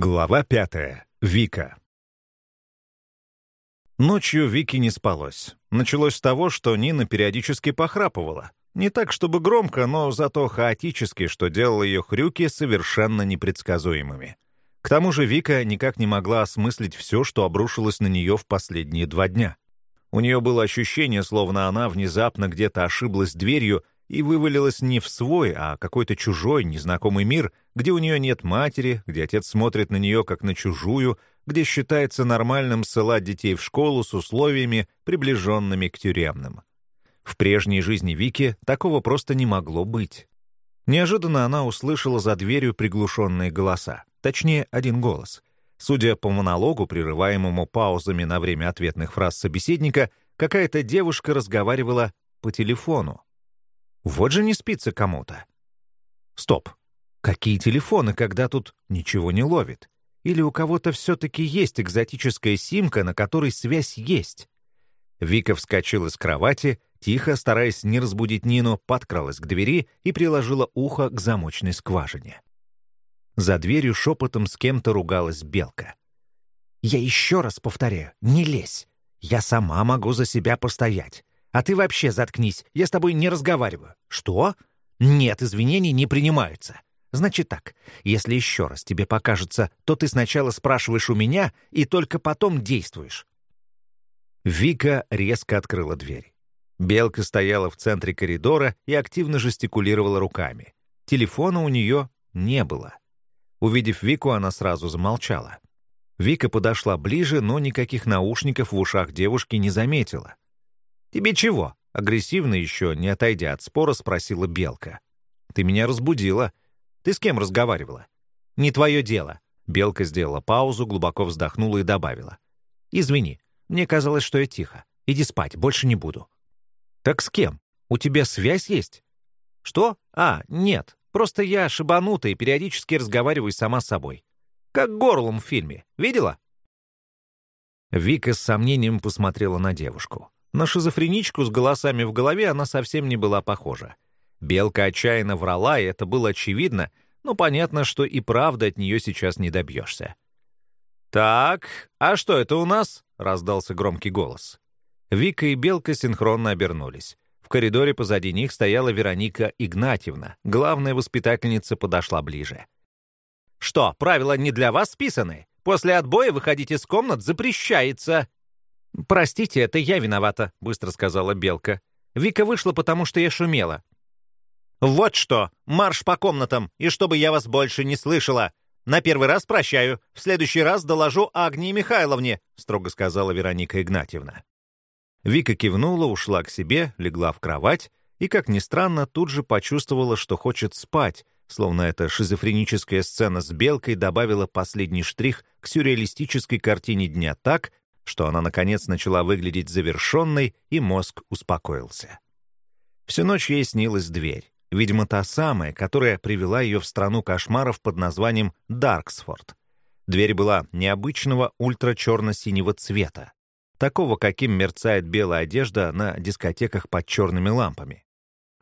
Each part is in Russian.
Глава пятая. Вика. Ночью Вике не спалось. Началось с того, что Нина периодически похрапывала. Не так, чтобы громко, но зато хаотически, что делало ее хрюки совершенно непредсказуемыми. К тому же Вика никак не могла осмыслить все, что обрушилось на нее в последние два дня. У нее было ощущение, словно она внезапно где-то ошиблась дверью и вывалилась не в свой, а какой-то чужой, незнакомый мир, где у нее нет матери, где отец смотрит на нее как на чужую, где считается нормальным ссылать детей в школу с условиями, приближенными к тюремным. В прежней жизни Вики такого просто не могло быть. Неожиданно она услышала за дверью приглушенные голоса, точнее, один голос. Судя по монологу, прерываемому паузами на время ответных фраз собеседника, какая-то девушка разговаривала по телефону. Вот же не спится кому-то. Стоп. Какие телефоны, когда тут ничего не ловит? Или у кого-то все-таки есть экзотическая симка, на которой связь есть? Вика вскочила с кровати, тихо, стараясь не разбудить Нину, подкралась к двери и приложила ухо к замочной скважине. За дверью шепотом с кем-то ругалась белка. «Я еще раз повторяю, не лезь. Я сама могу за себя постоять. А ты вообще заткнись, я с тобой не разговариваю. Что? Нет, извинений не принимаются. Значит так, если еще раз тебе покажется, то ты сначала спрашиваешь у меня и только потом действуешь. Вика резко открыла дверь. Белка стояла в центре коридора и активно жестикулировала руками. Телефона у нее не было. Увидев Вику, она сразу замолчала. Вика подошла ближе, но никаких наушников в ушах девушки не заметила. «Тебе чего?» — агрессивно еще, не отойдя от спора, спросила Белка. «Ты меня разбудила. Ты с кем разговаривала?» «Не твое дело». Белка сделала паузу, глубоко вздохнула и добавила. «Извини, мне казалось, что я тихо. Иди спать, больше не буду». «Так с кем? У тебя связь есть?» «Что? А, нет. Просто я шибанутая и периодически разговариваю сама с собой. Как горлом в фильме. Видела?» Вика с сомнением посмотрела на девушку. На шизофреничку с голосами в голове она совсем не была похожа. Белка отчаянно врала, и это было очевидно, но понятно, что и правда от нее сейчас не добьешься. «Так, а что это у нас?» — раздался громкий голос. Вика и Белка синхронно обернулись. В коридоре позади них стояла Вероника Игнатьевна. Главная воспитательница подошла ближе. «Что, правила не для вас списаны? После отбоя выходить из комнат запрещается!» «Простите, это я виновата», — быстро сказала Белка. «Вика вышла, потому что я шумела». «Вот что! Марш по комнатам, и чтобы я вас больше не слышала! На первый раз прощаю, в следующий раз доложу Агнии Михайловне», — строго сказала Вероника Игнатьевна. Вика кивнула, ушла к себе, легла в кровать и, как ни странно, тут же почувствовала, что хочет спать, словно эта шизофреническая сцена с Белкой добавила последний штрих к сюрреалистической картине дня так, что она, наконец, начала выглядеть завершенной, и мозг успокоился. Всю ночь ей снилась дверь. Видимо, та самая, которая привела ее в страну кошмаров под названием Дарксфорд. Дверь была необычного ультра-черно-синего цвета, такого, каким мерцает белая одежда на дискотеках под черными лампами.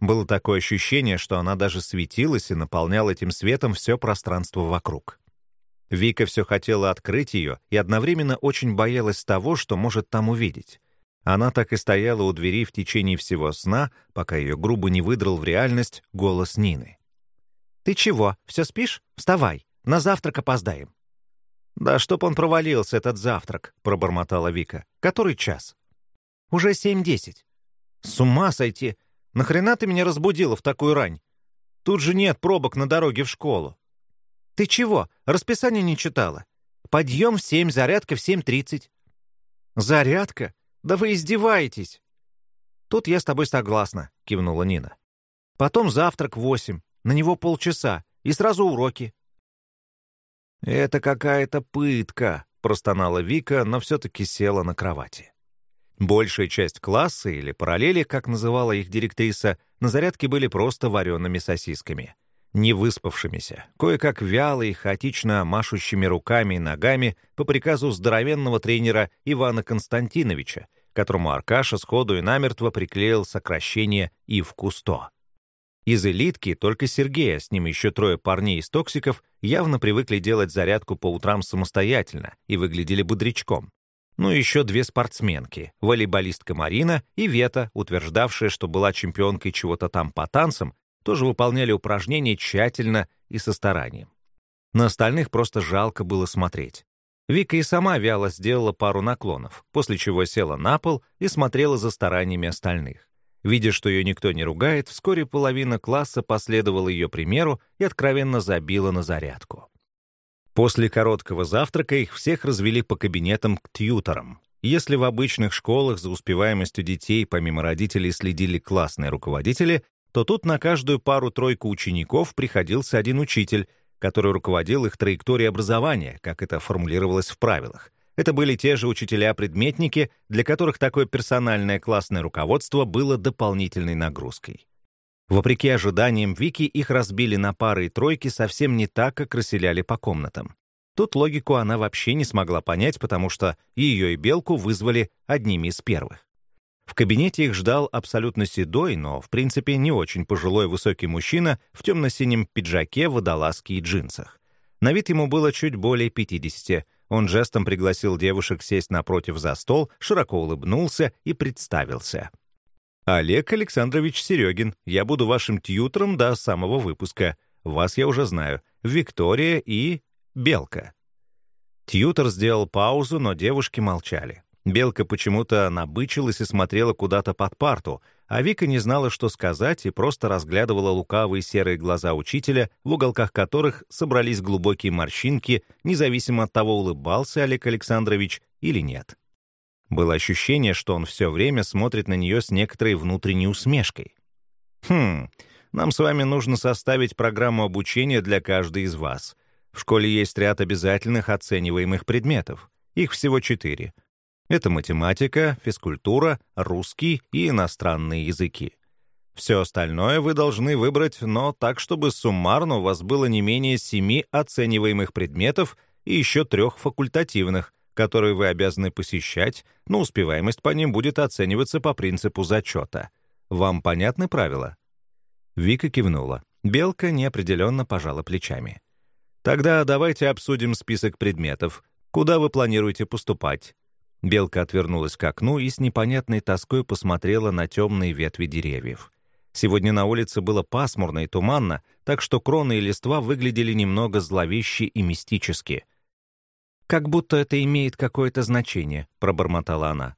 Было такое ощущение, что она даже светилась и наполняла этим светом все пространство вокруг. Вика все хотела открыть ее и одновременно очень боялась того, что может там увидеть. Она так и стояла у двери в течение всего сна, пока ее грубо не выдрал в реальность голос Нины. «Ты чего, все спишь? Вставай, на завтрак опоздаем». «Да чтоб он провалился, этот завтрак», — пробормотала Вика. «Который час?» «Уже семь десять». «С ума сойти! Нахрена ты меня разбудила в такую рань? Тут же нет пробок на дороге в школу». «Ты чего? Расписание не читала? Подъем в семь, зарядка в семь тридцать». «Зарядка? Да вы издеваетесь!» «Тут я с тобой согласна», — кивнула Нина. «Потом завтрак в восемь, на него полчаса, и сразу уроки». «Это какая-то пытка», — простонала Вика, но все-таки села на кровати. Большая часть класса, или параллели, как называла их директриса, на зарядке были просто вареными сосисками невыспавшимися, кое-как вяло и хаотично машущими руками и ногами по приказу здоровенного тренера Ивана Константиновича, которому Аркаша сходу и намертво приклеил сокращение «и в кусто». Из элитки только Сергея, с ним еще трое парней из токсиков, явно привыкли делать зарядку по утрам самостоятельно и выглядели бодрячком. Ну и еще две спортсменки, волейболистка Марина и Вета, утверждавшая, что была чемпионкой чего-то там по танцам, тоже выполняли упражнения тщательно и со старанием. На остальных просто жалко было смотреть. Вика и сама вяло сделала пару наклонов, после чего села на пол и смотрела за стараниями остальных. Видя, что ее никто не ругает, вскоре половина класса последовала ее примеру и откровенно забила на зарядку. После короткого завтрака их всех развели по кабинетам к тьюторам. Если в обычных школах за успеваемостью детей помимо родителей следили классные руководители, то тут на каждую пару-тройку учеников приходился один учитель, который руководил их траекторией образования, как это формулировалось в правилах. Это были те же учителя-предметники, для которых такое персональное классное руководство было дополнительной нагрузкой. Вопреки ожиданиям Вики, их разбили на пары и тройки совсем не так, как расселяли по комнатам. Тут логику она вообще не смогла понять, потому что ее и Белку вызвали одними из первых. В кабинете их ждал абсолютно седой, но, в принципе, не очень пожилой высокий мужчина в темно-синем пиджаке, водолазке и джинсах. На вид ему было чуть более 50. Он жестом пригласил девушек сесть напротив за стол, широко улыбнулся и представился — «Олег Александрович Серегин. Я буду вашим тьютором до самого выпуска. Вас я уже знаю. Виктория и... Белка». Тьютор сделал паузу, но девушки молчали. Белка почему-то набычилась и смотрела куда-то под парту, а Вика не знала, что сказать, и просто разглядывала лукавые серые глаза учителя, в уголках которых собрались глубокие морщинки, независимо от того, улыбался Олег Александрович или нет. Было ощущение, что он все время смотрит на нее с некоторой внутренней усмешкой. «Хм, нам с вами нужно составить программу обучения для каждой из вас. В школе есть ряд обязательных оцениваемых предметов. Их всего четыре. Это математика, физкультура, русский и иностранные языки. Все остальное вы должны выбрать, но так, чтобы суммарно у вас было не менее семи оцениваемых предметов и еще трех факультативных, которые вы обязаны посещать, но успеваемость по ним будет оцениваться по принципу зачета. Вам понятны правила?» Вика кивнула. Белка неопределенно пожала плечами. «Тогда давайте обсудим список предметов. Куда вы планируете поступать?» Белка отвернулась к окну и с непонятной тоской посмотрела на темные ветви деревьев. Сегодня на улице было пасмурно и туманно, так что кроны и листва выглядели немного зловеще и мистически — «Как будто это имеет какое-то значение», — пробормотала она.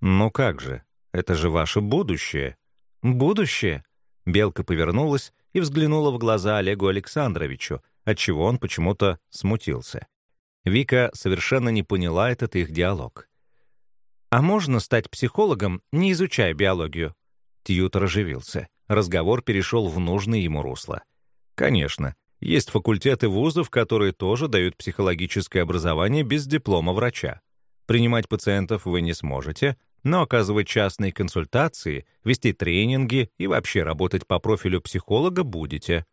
«Ну как же, это же ваше будущее». «Будущее?» Белка повернулась и взглянула в глаза Олегу Александровичу, отчего он почему-то смутился. Вика совершенно не поняла этот их диалог. «А можно стать психологом, не изучая биологию?» Тьютор оживился. Разговор перешел в нужное ему русло. «Конечно. Есть факультеты вузов, которые тоже дают психологическое образование без диплома врача. Принимать пациентов вы не сможете, но оказывать частные консультации, вести тренинги и вообще работать по профилю психолога будете.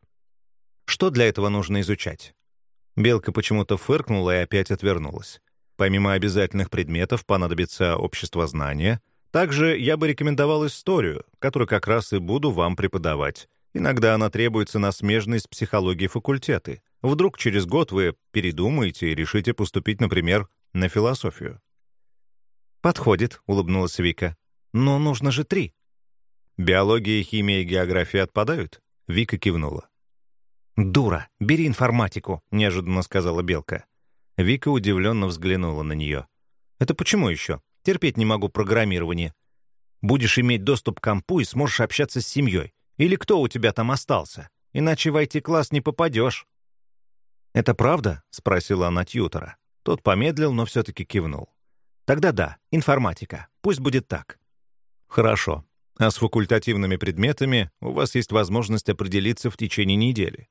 Что для этого нужно изучать? Белка почему-то фыркнула и опять отвернулась. Помимо обязательных предметов понадобится общество знания. Также я бы рекомендовал историю, которую как раз и буду вам преподавать. Иногда она требуется на смежной с психологией факультеты. Вдруг через год вы передумаете и решите поступить, например, на философию. «Подходит», — улыбнулась Вика. «Но нужно же три». «Биология, химия и география отпадают?» Вика кивнула. «Дура, бери информатику», — неожиданно сказала Белка. Вика удивленно взглянула на нее. «Это почему еще? Терпеть не могу программирование. Будешь иметь доступ к компу и сможешь общаться с семьей. Или кто у тебя там остался? Иначе в IT-класс не попадешь». «Это правда?» — спросила она тьютора. Тот помедлил, но все-таки кивнул. «Тогда да, информатика. Пусть будет так». «Хорошо. А с факультативными предметами у вас есть возможность определиться в течение недели.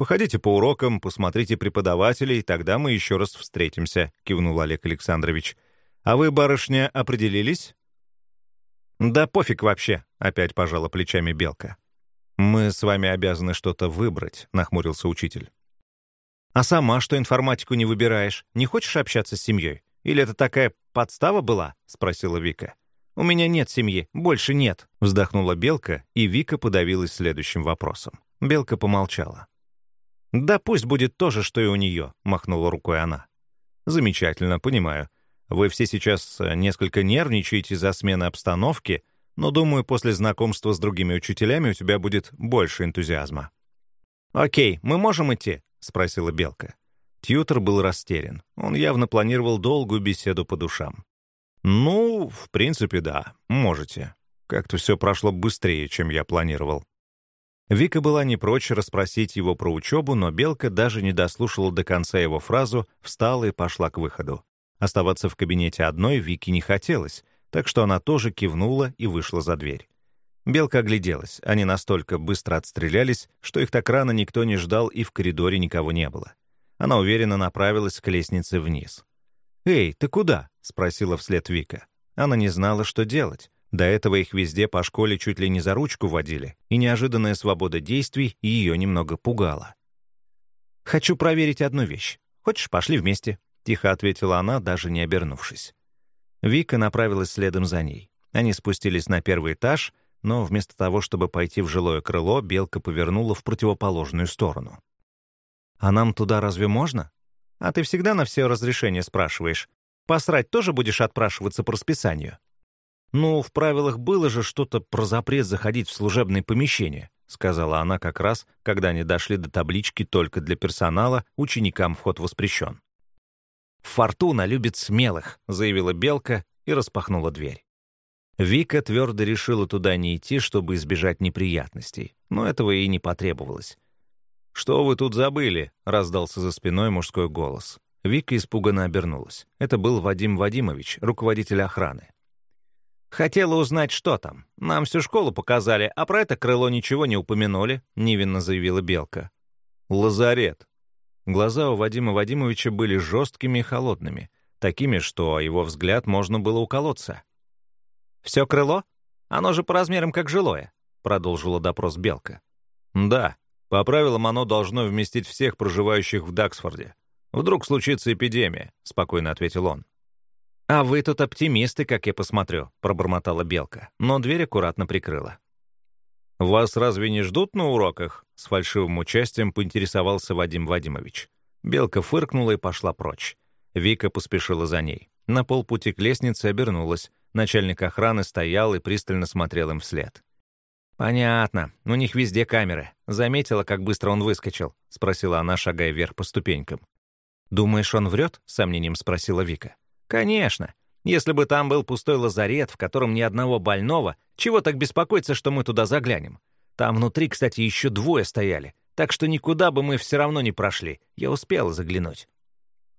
Походите по урокам, посмотрите преподавателей, тогда мы еще раз встретимся», — кивнул Олег Александрович. «А вы, барышня, определились?» «Да пофиг вообще», — опять пожала плечами Белка. «Мы с вами обязаны что-то выбрать», — нахмурился учитель. «А сама что информатику не выбираешь? Не хочешь общаться с семьей? Или это такая подстава была?» — спросила Вика. У меня нет семьи, больше нет», — вздохнула Белка, и Вика подавилась следующим вопросом. Белка помолчала. «Да пусть будет то же, что и у нее», — махнула рукой она. «Замечательно, понимаю. Вы все сейчас э, несколько нервничаете за смены обстановки, но, думаю, после знакомства с другими учителями у тебя будет больше энтузиазма». «Окей, мы можем идти?» — спросила Белка. Тьютор был растерян. Он явно планировал долгую беседу по душам. «Ну, в принципе, да, можете. Как-то все прошло быстрее, чем я планировал». Вика была не прочь расспросить его про учебу, но Белка даже не дослушала до конца его фразу, встала и пошла к выходу. Оставаться в кабинете одной Вике не хотелось, так что она тоже кивнула и вышла за дверь. Белка огляделась. Они настолько быстро отстрелялись, что их так рано никто не ждал и в коридоре никого не было. Она уверенно направилась к лестнице вниз. «Эй, ты куда?» — спросила вслед Вика. Она не знала, что делать. До этого их везде по школе чуть ли не за ручку водили, и неожиданная свобода действий ее немного пугала. «Хочу проверить одну вещь. Хочешь, пошли вместе?» — тихо ответила она, даже не обернувшись. Вика направилась следом за ней. Они спустились на первый этаж, но вместо того, чтобы пойти в жилое крыло, Белка повернула в противоположную сторону. «А нам туда разве можно? А ты всегда на все разрешения спрашиваешь. Посрать тоже будешь отпрашиваться по расписанию?» «Ну, в правилах было же что-то про запрет заходить в служебные помещения», сказала она как раз, когда они дошли до таблички «Только для персонала, ученикам вход воспрещен». «Фортуна любит смелых», — заявила Белка и распахнула дверь. Вика твердо решила туда не идти, чтобы избежать неприятностей, но этого и не потребовалось. «Что вы тут забыли?» — раздался за спиной мужской голос. Вика испуганно обернулась. Это был Вадим Вадимович, руководитель охраны. «Хотела узнать, что там. Нам всю школу показали, а про это крыло ничего не упомянули», — невинно заявила Белка. «Лазарет». Глаза у Вадима Вадимовича были жесткими и холодными, такими, что его взгляд можно было уколоться. «Все крыло? Оно же по размерам как жилое», — продолжила допрос Белка. «Да», по правилам, оно должно вместить всех проживающих в Даксфорде. Вдруг случится эпидемия», — спокойно ответил он. «А вы тут оптимисты, как я посмотрю», — пробормотала Белка, но дверь аккуратно прикрыла. «Вас разве не ждут на уроках?» — с фальшивым участием поинтересовался Вадим Вадимович. Белка фыркнула и пошла прочь. Вика поспешила за ней. На полпути к лестнице обернулась. Начальник охраны стоял и пристально смотрел им вслед. «Понятно. У них везде камеры. Заметила, как быстро он выскочил?» — спросила она, шагая вверх по ступенькам. «Думаешь, он врет?» — сомнением спросила Вика. «Конечно. Если бы там был пустой лазарет, в котором ни одного больного, чего так беспокоиться, что мы туда заглянем? Там внутри, кстати, еще двое стояли, так что никуда бы мы все равно не прошли. Я успела заглянуть».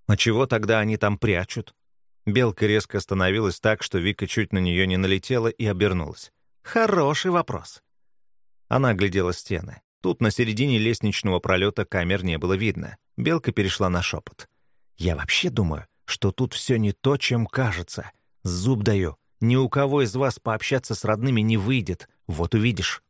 «А чего тогда они там прячут?» Белка резко остановилась так, что Вика чуть на нее не налетела и обернулась. «Хороший вопрос. Она оглядела стены. Тут на середине лестничного пролета камер не было видно. Белка перешла на шепот. «Я вообще думаю, что тут все не то, чем кажется. Зуб даю. Ни у кого из вас пообщаться с родными не выйдет. Вот увидишь».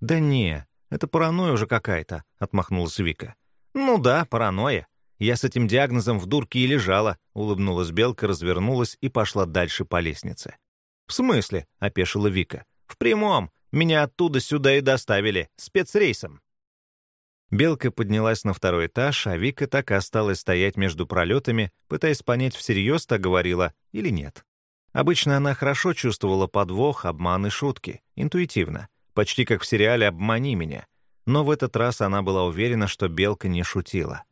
«Да не, это паранойя уже какая-то», — отмахнулась Вика. «Ну да, паранойя. Я с этим диагнозом в дурке и лежала», — улыбнулась Белка, развернулась и пошла дальше по лестнице. «В смысле?» — опешила Вика. «В прямом. Меня оттуда сюда и доставили, спецрейсом». Белка поднялась на второй этаж, а Вика так и осталась стоять между пролетами, пытаясь понять, всерьез так говорила или нет. Обычно она хорошо чувствовала подвох, обман и шутки, интуитивно, почти как в сериале «Обмани меня». Но в этот раз она была уверена, что Белка не шутила.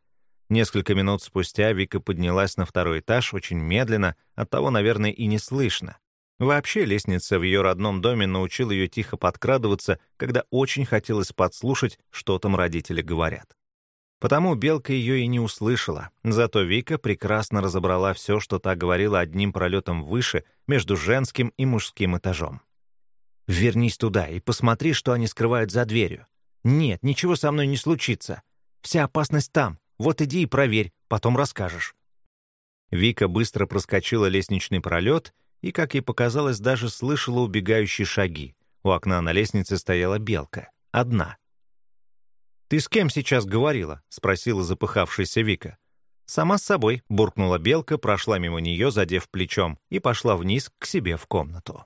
Несколько минут спустя Вика поднялась на второй этаж очень медленно, оттого, наверное, и не слышно. Вообще, лестница в ее родном доме научила ее тихо подкрадываться, когда очень хотелось подслушать, что там родители говорят. Потому Белка ее и не услышала, зато Вика прекрасно разобрала все, что та говорила одним пролетом выше, между женским и мужским этажом. «Вернись туда и посмотри, что они скрывают за дверью. Нет, ничего со мной не случится. Вся опасность там. Вот иди и проверь, потом расскажешь». Вика быстро проскочила лестничный пролет — и, как ей показалось, даже слышала убегающие шаги. У окна на лестнице стояла белка. Одна. «Ты с кем сейчас говорила?» — спросила запыхавшаяся Вика. Сама с собой буркнула белка, прошла мимо нее, задев плечом, и пошла вниз к себе в комнату.